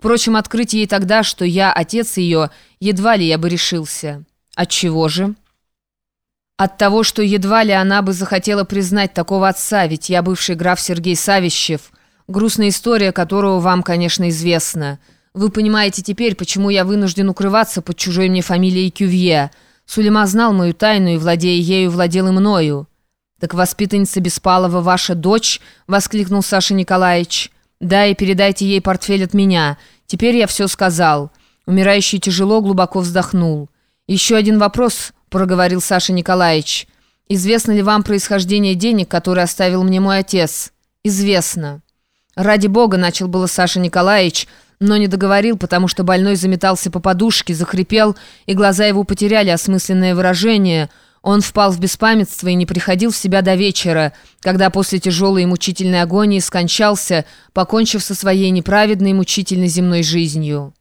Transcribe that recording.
Впрочем, открыть ей тогда, что я отец ее, едва ли я бы решился. Отчего же? От того, что едва ли она бы захотела признать такого отца, ведь я бывший граф Сергей Савищев, грустная история которого вам, конечно, известна. Вы понимаете теперь, почему я вынужден укрываться под чужой мне фамилией Кювье. Сулейма знал мою тайну и, владея ею, владел и мною. «Так воспитанница Беспалова ваша дочь?» — воскликнул Саша Николаевич. «Да, и передайте ей портфель от меня. Теперь я все сказал». Умирающий тяжело, глубоко вздохнул. «Еще один вопрос», — проговорил Саша Николаевич. «Известно ли вам происхождение денег, которые оставил мне мой отец?» «Известно». «Ради бога», — начал было Саша Николаевич, но не договорил, потому что больной заметался по подушке, захрипел, и глаза его потеряли осмысленное выражение — он впал в беспамятство и не приходил в себя до вечера, когда после тяжелой и мучительной агонии скончался, покончив со своей неправедной и мучительной земной жизнью.